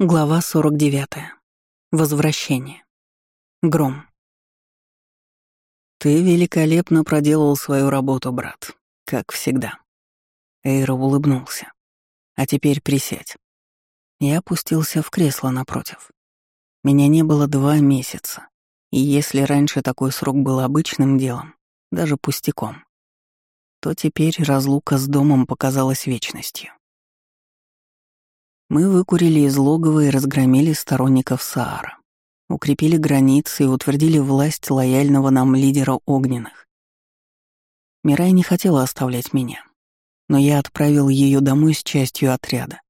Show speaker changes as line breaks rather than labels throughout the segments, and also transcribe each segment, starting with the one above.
Глава 49. Возвращение. Гром.
«Ты великолепно проделал свою работу, брат, как всегда». Эйра улыбнулся. «А теперь присядь». Я опустился в кресло напротив. Меня не было два месяца, и если раньше такой срок был обычным делом, даже пустяком, то теперь разлука с домом показалась вечностью. Мы выкурили из логова и разгромили сторонников Саара, укрепили границы и утвердили власть лояльного нам лидера огненных. Мирай не хотела оставлять меня, но я отправил ее домой с частью отряда.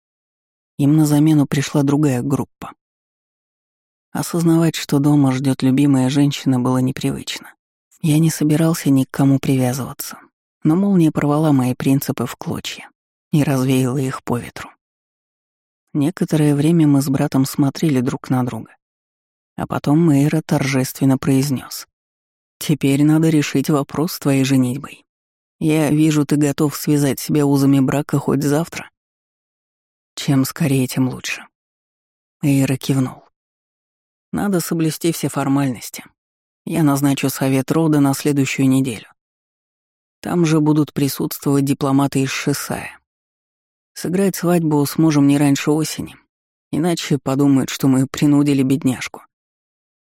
Им на замену пришла другая группа. Осознавать, что дома ждет любимая женщина, было непривычно. Я не собирался ни к кому привязываться, но молния порвала мои принципы в клочья и развеяла их по ветру. Некоторое время мы с братом смотрели друг на друга. А потом Мэйра торжественно произнес: «Теперь надо решить вопрос с твоей женитьбой. Я вижу, ты готов связать себя узами брака хоть завтра. Чем скорее, тем лучше». Эйра кивнул. «Надо соблюсти все формальности. Я назначу совет рода на следующую неделю. Там же будут присутствовать дипломаты из Шисая. Сыграть свадьбу сможем не раньше осени, иначе подумают, что мы принудили бедняжку.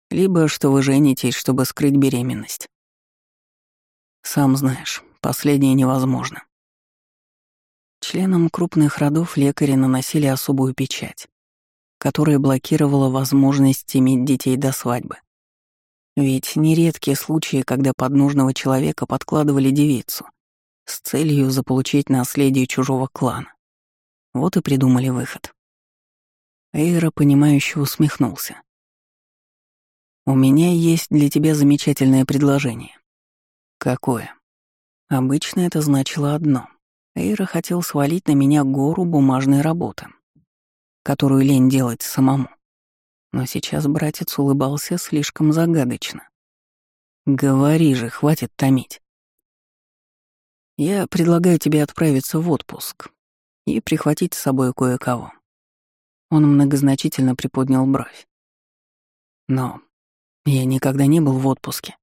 Либо что вы женитесь, чтобы скрыть беременность. Сам знаешь, последнее невозможно. Членам крупных родов лекари наносили особую печать, которая блокировала возможность иметь детей до свадьбы. Ведь нередкие случаи, когда под нужного человека подкладывали девицу с целью заполучить наследие чужого клана. Вот и придумали выход. Эйра, понимающе усмехнулся. «У меня есть для тебя замечательное предложение». «Какое?» Обычно это значило одно. Эйра хотел свалить на меня гору бумажной работы, которую лень делать самому. Но сейчас братец улыбался слишком загадочно. «Говори же, хватит томить». «Я предлагаю тебе отправиться в отпуск, и прихватить с собой кое-кого. Он многозначительно приподнял бровь. Но я никогда не был в отпуске.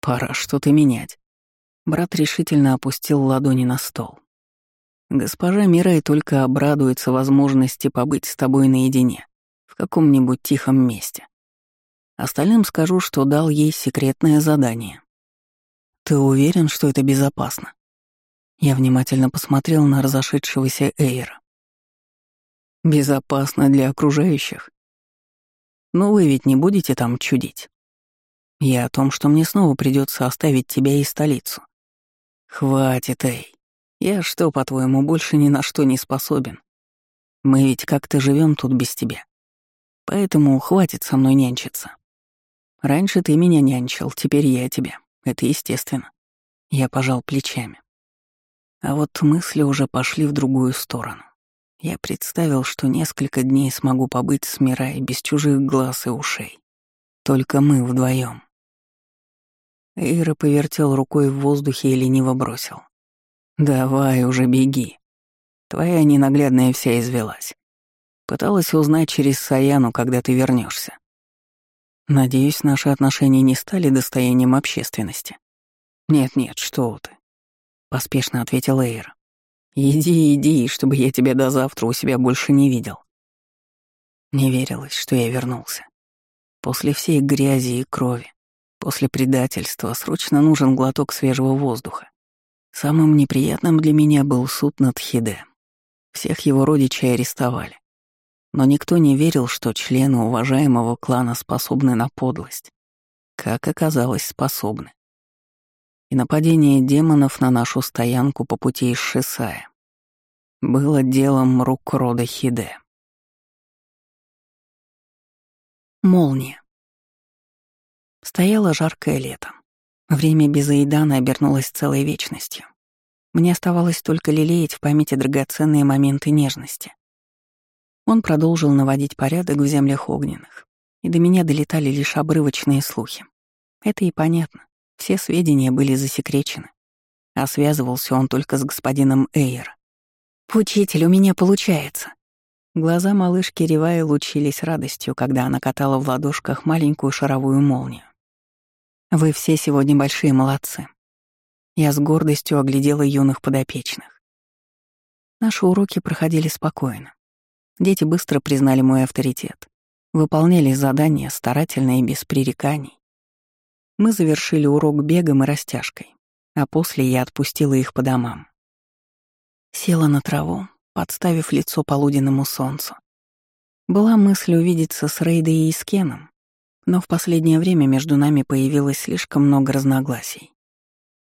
Пора что-то менять. Брат решительно опустил ладони на стол. Госпожа Мирай только обрадуется возможности побыть с тобой наедине, в каком-нибудь тихом месте. Остальным скажу, что дал ей секретное задание. Ты уверен, что это безопасно? Я внимательно посмотрел на разошедшегося Эйра. «Безопасно для окружающих. Но вы ведь не будете там чудить. Я о том, что мне снова придется оставить тебя и столицу. Хватит, Эй. Я что, по-твоему, больше ни на что не способен? Мы ведь как-то живем тут без тебя. Поэтому хватит со мной нянчиться. Раньше ты меня нянчил, теперь я тебя. Это естественно. Я пожал плечами. А вот мысли уже пошли в другую сторону. Я представил, что несколько дней смогу побыть с Мирай без чужих глаз и ушей. Только мы вдвоем. Эйра повертел рукой в воздухе и лениво бросил. «Давай уже беги. Твоя ненаглядная вся извелась. Пыталась узнать через Саяну, когда ты вернешься. Надеюсь, наши отношения не стали достоянием общественности. Нет-нет, что ты. Поспешно ответил Эйр. «Иди, иди, чтобы я тебя до завтра у себя больше не видел». Не верилось, что я вернулся. После всей грязи и крови, после предательства, срочно нужен глоток свежего воздуха. Самым неприятным для меня был суд над Хиде. Всех его родичей арестовали. Но никто не верил, что члены уважаемого клана способны на подлость. Как оказалось, способны и нападение демонов на нашу стоянку по пути из Шисая было делом рук рода Хиде.
Молния. Стояло жаркое лето. Время без Аидана обернулось целой вечностью. Мне оставалось только лелеять в памяти драгоценные моменты нежности. Он продолжил наводить порядок в землях огненных, и до меня долетали лишь обрывочные слухи. Это и понятно. Все сведения были засекречены, а связывался он только с господином Эйер. «Учитель, у меня получается!» Глаза малышки Реваи лучились радостью, когда она катала в ладошках маленькую шаровую молнию. «Вы все сегодня большие молодцы». Я с гордостью оглядела юных подопечных. Наши уроки проходили спокойно. Дети быстро признали мой авторитет, выполняли задания старательно и без пререканий. Мы завершили урок бегом и растяжкой, а после я отпустила их по домам. Села на траву, подставив лицо полуденному солнцу. Была мысль увидеться с Рейдой и Искеном, но в последнее время между нами появилось слишком много разногласий.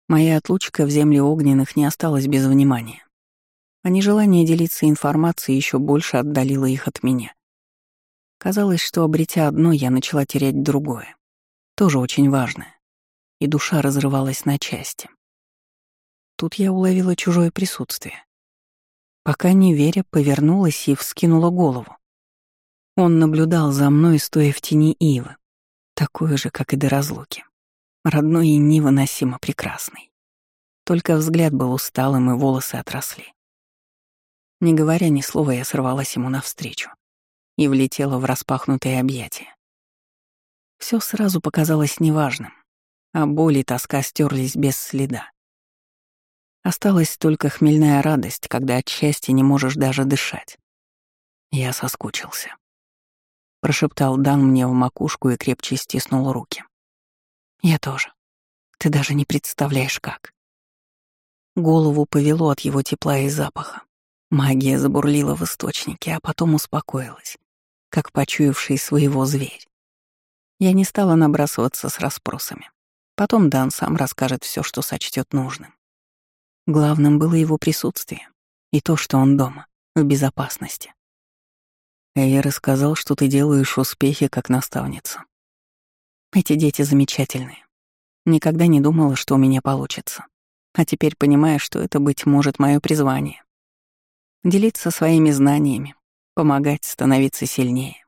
Моя отлучка в земле огненных не осталась без внимания, а нежелание делиться информацией еще больше отдалило их от меня. Казалось, что, обретя одно, я начала терять другое, тоже очень важное, и душа разрывалась на части. Тут я уловила чужое присутствие. Пока не веря, повернулась и вскинула голову. Он наблюдал за мной, стоя в тени ивы, такой же, как и до разлуки. Родной и невыносимо прекрасный. Только взгляд был усталым, и волосы отросли. Не говоря ни слова, я сорвалась ему навстречу и влетела в распахнутые объятия. Все сразу показалось неважным, а боль и тоска стерлись без следа. Осталась только хмельная радость, когда от счастья не можешь даже дышать. Я соскучился. Прошептал Дан мне в макушку и крепче стиснул руки. Я тоже. Ты даже не представляешь, как. Голову повело от его тепла и запаха. Магия забурлила в источнике, а потом успокоилась, как почуявший своего зверь. Я не стала набрасываться с расспросами. Потом Дан сам расскажет все, что сочтет нужным. Главным было его присутствие и то, что он дома, в безопасности. Я рассказал, что ты делаешь успехи как наставница. Эти дети замечательные. Никогда не думала, что у меня получится. А теперь понимаю, что это, быть может, мое призвание. Делиться своими знаниями, помогать становиться сильнее.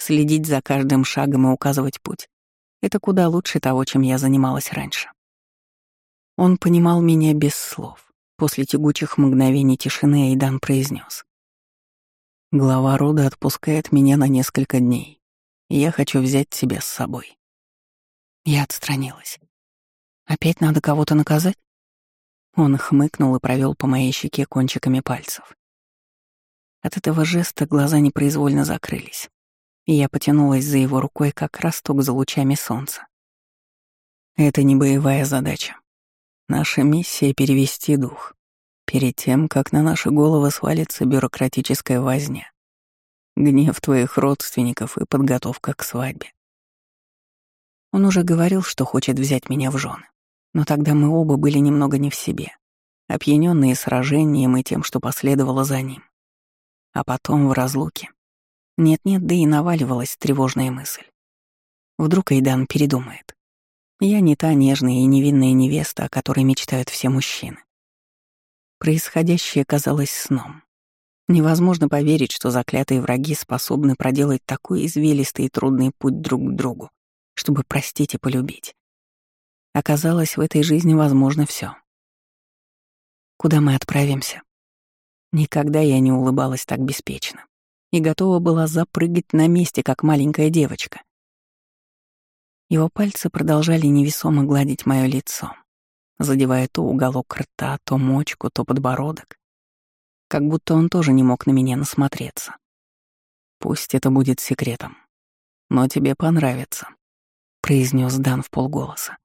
Следить за каждым шагом и указывать путь. Это куда лучше того, чем я занималась раньше. Он понимал меня без слов. После тягучих мгновений тишины Эйдан произнес: «Глава рода отпускает меня на несколько дней, я хочу взять тебя с собой». Я отстранилась. «Опять надо кого-то наказать?» Он хмыкнул и провел по моей щеке кончиками пальцев. От этого жеста глаза непроизвольно закрылись, и я потянулась за его рукой, как росток за лучами солнца. Это не боевая задача. Наша миссия — перевести дух. Перед тем, как на наши головы свалится бюрократическая возня. Гнев твоих родственников и подготовка к свадьбе. Он уже говорил, что хочет взять меня в жены. Но тогда мы оба были немного не в себе, опьяненные сражением и тем, что последовало за ним. А потом в разлуке. Нет-нет, да и наваливалась тревожная мысль. Вдруг Эйдан передумает. Я не та нежная и невинная невеста, о которой мечтают все мужчины. Происходящее казалось сном. Невозможно поверить, что заклятые враги способны проделать такой извилистый и трудный путь друг к другу, чтобы простить и полюбить. Оказалось, в этой жизни возможно все. Куда мы отправимся? Никогда я не улыбалась так беспечно и готова была запрыгать на месте, как маленькая девочка. Его пальцы продолжали невесомо гладить мое лицо, задевая то уголок рта, то мочку, то подбородок. Как будто он тоже не мог на меня насмотреться. «Пусть это будет секретом, но тебе понравится», — произнес Дан в полголоса.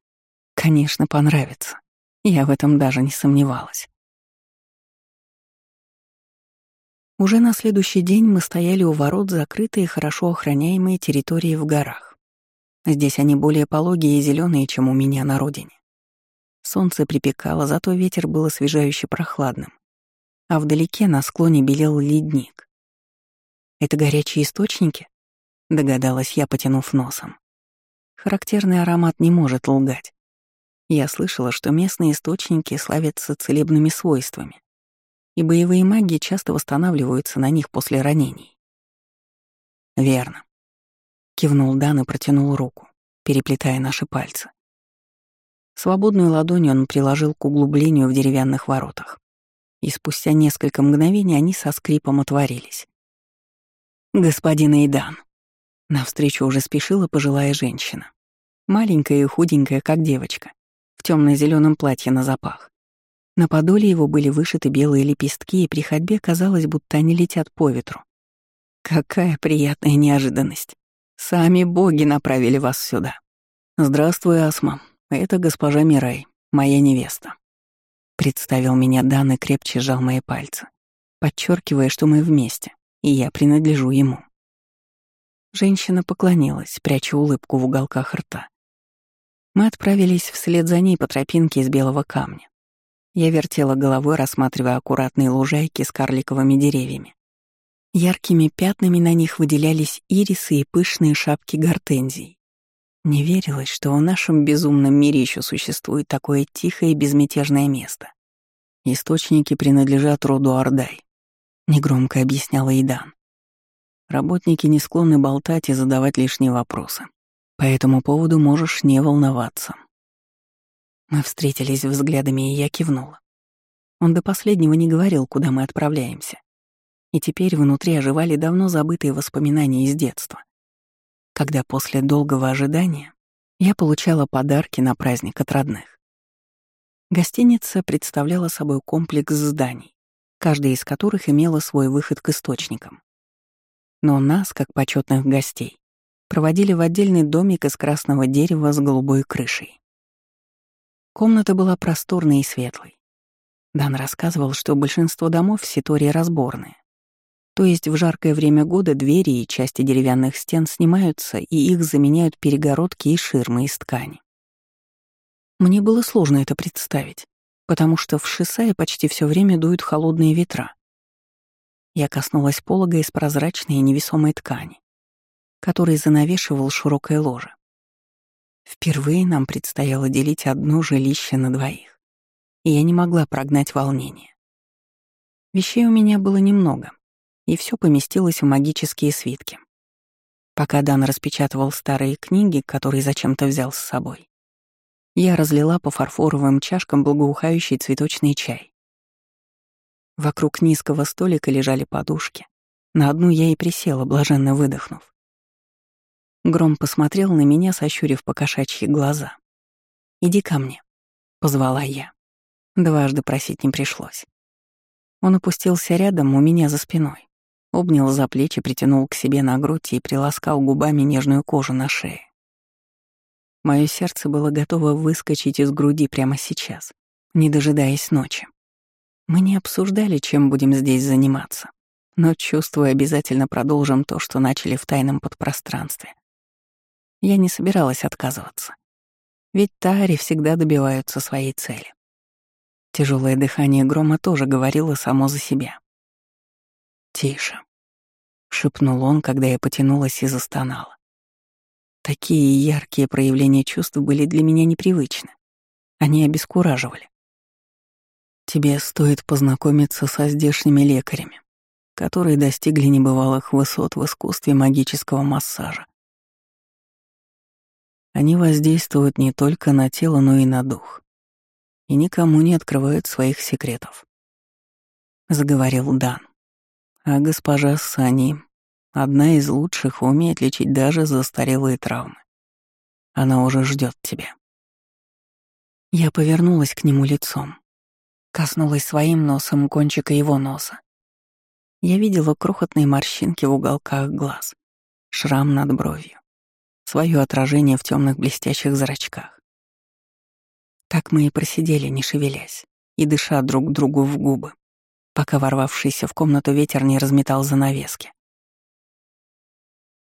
«Конечно, понравится. Я в этом даже не сомневалась». Уже на следующий день мы стояли у ворот закрытой и хорошо охраняемой территории в горах. Здесь они более пологие и зеленые, чем у меня на родине. Солнце припекало, зато ветер был освежающе прохладным. А вдалеке на склоне белел ледник. «Это горячие источники?» — догадалась я, потянув носом. Характерный аромат не может лгать. Я слышала, что местные источники славятся целебными свойствами, и боевые маги часто восстанавливаются на них после ранений. Верно. Кивнул Дан и протянул руку, переплетая наши пальцы. Свободную ладонь он приложил к углублению в деревянных воротах. И спустя несколько мгновений они со скрипом отворились, «Господин Эйдан». Навстречу уже спешила пожилая женщина. Маленькая и худенькая, как девочка, в темно зеленом платье на запах. На подоле его были вышиты белые лепестки, и при ходьбе казалось, будто они летят по ветру. Какая приятная неожиданность. Сами боги направили вас сюда. Здравствуй, Асма. Это госпожа Мирай, моя невеста. Представил меня Дан и крепче сжал мои пальцы, подчеркивая, что мы вместе, и я принадлежу ему. Женщина поклонилась, пряча улыбку в уголках рта. Мы отправились вслед за ней по тропинке из белого камня. Я вертела головой, рассматривая аккуратные лужайки с карликовыми деревьями. Яркими пятнами на них выделялись ирисы и пышные шапки гортензий. Не верилось, что в нашем безумном мире еще существует такое тихое и безмятежное место. Источники принадлежат роду Ордай, негромко объясняла Идан. Работники не склонны болтать и задавать лишние вопросы. По этому поводу можешь не волноваться. Мы встретились взглядами, и я кивнула. Он до последнего не говорил, куда мы отправляемся. И теперь внутри оживали давно забытые воспоминания из детства. Когда после долгого ожидания я получала подарки на праздник от родных. Гостиница представляла собой комплекс зданий, каждая из которых имела свой выход к источникам. Но нас, как почетных гостей, проводили в отдельный домик из красного дерева с голубой крышей. Комната была просторной и светлой. Дан рассказывал, что большинство домов в Ситории разборные. То есть в жаркое время года двери и части деревянных стен снимаются, и их заменяют перегородки и ширмы из ткани. Мне было сложно это представить, потому что в Шисае почти все время дуют холодные ветра. Я коснулась полога из прозрачной и невесомой ткани который занавешивал широкое ложе. Впервые нам предстояло делить одно жилище на двоих, и я не могла прогнать волнение. Вещей у меня было немного, и все поместилось в магические свитки. Пока Дан распечатывал старые книги, которые зачем-то взял с собой, я разлила по фарфоровым чашкам благоухающий цветочный чай. Вокруг низкого столика лежали подушки. На одну я и присела, блаженно выдохнув. Гром посмотрел на меня, сощурив покошачьи глаза. «Иди ко мне», — позвала я. Дважды просить не пришлось. Он опустился рядом у меня за спиной, обнял за плечи, притянул к себе на грудь и приласкал губами нежную кожу на шее. Мое сердце было готово выскочить из груди прямо сейчас, не дожидаясь ночи. Мы не обсуждали, чем будем здесь заниматься, но, чувствую, обязательно продолжим то, что начали в тайном подпространстве. Я не собиралась отказываться. Ведь Тари всегда добиваются своей цели. Тяжелое дыхание грома тоже говорило само за себя. «Тише», — шепнул он, когда я потянулась и застонала. Такие яркие проявления чувств были для меня непривычны. Они обескураживали. Тебе стоит познакомиться со здешними лекарями, которые достигли небывалых высот в искусстве магического массажа. Они воздействуют не только на тело, но и на дух. И никому не открывают своих секретов. Заговорил Дан. А госпожа Сани — одна из лучших, умеет лечить даже застарелые травмы. Она уже ждет тебя. Я повернулась к нему лицом. Коснулась своим носом кончика его носа. Я видела крохотные морщинки в уголках глаз, шрам над бровью свое отражение в темных блестящих зрачках. Так мы и просидели, не шевелясь, и дыша друг другу в губы, пока ворвавшийся в комнату ветер не разметал занавески.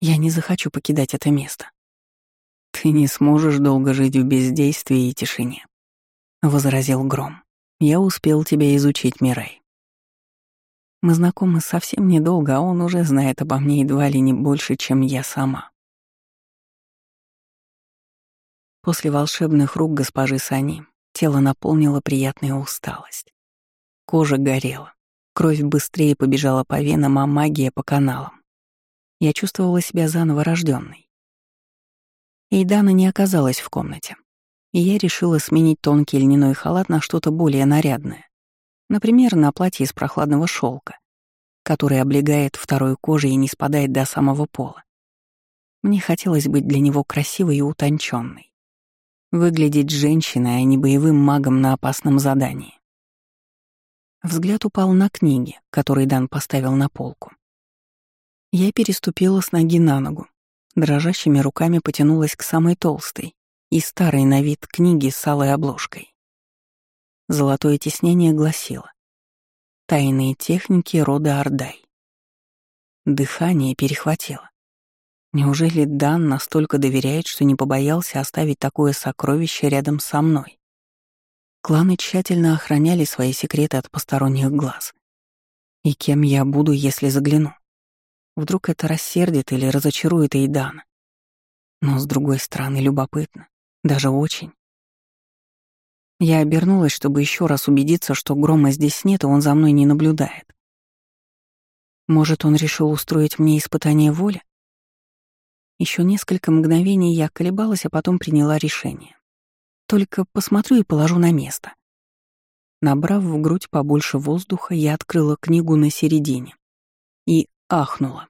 Я не захочу покидать это место. Ты не сможешь долго жить в бездействии и тишине, — возразил Гром. Я успел тебя изучить, Мирай. Мы знакомы совсем недолго, а он уже знает обо мне едва ли не больше, чем я сама. После волшебных рук госпожи Сани тело наполнило приятная усталость. Кожа горела, кровь быстрее побежала по венам, а магия — по каналам. Я чувствовала себя заново рожденной. Эйдана не оказалась в комнате, и я решила сменить тонкий льняной халат на что-то более нарядное. Например, на платье из прохладного шелка. который облегает второй кожей и не спадает до самого пола. Мне хотелось быть для него красивой и утонченной. Выглядеть женщиной, а не боевым магом на опасном задании. Взгляд упал на книги, которые Дан поставил на полку. Я переступила с ноги на ногу, дрожащими руками потянулась к самой толстой и старой на вид книге с алой обложкой. Золотое тиснение гласило «Тайные техники рода Ордай». Дыхание перехватило. Неужели Дан настолько доверяет, что не побоялся оставить такое сокровище рядом со мной? Кланы тщательно охраняли свои секреты от посторонних глаз. И кем я буду, если загляну? Вдруг это рассердит или разочарует Эйдана? Но, с другой стороны, любопытно. Даже очень. Я обернулась, чтобы еще раз убедиться, что грома здесь нет, и он за мной не наблюдает. Может, он решил устроить мне испытание воли? Еще несколько мгновений я колебалась, а потом приняла решение. Только посмотрю и положу на место. Набрав в грудь побольше воздуха, я открыла книгу на середине и ахнула.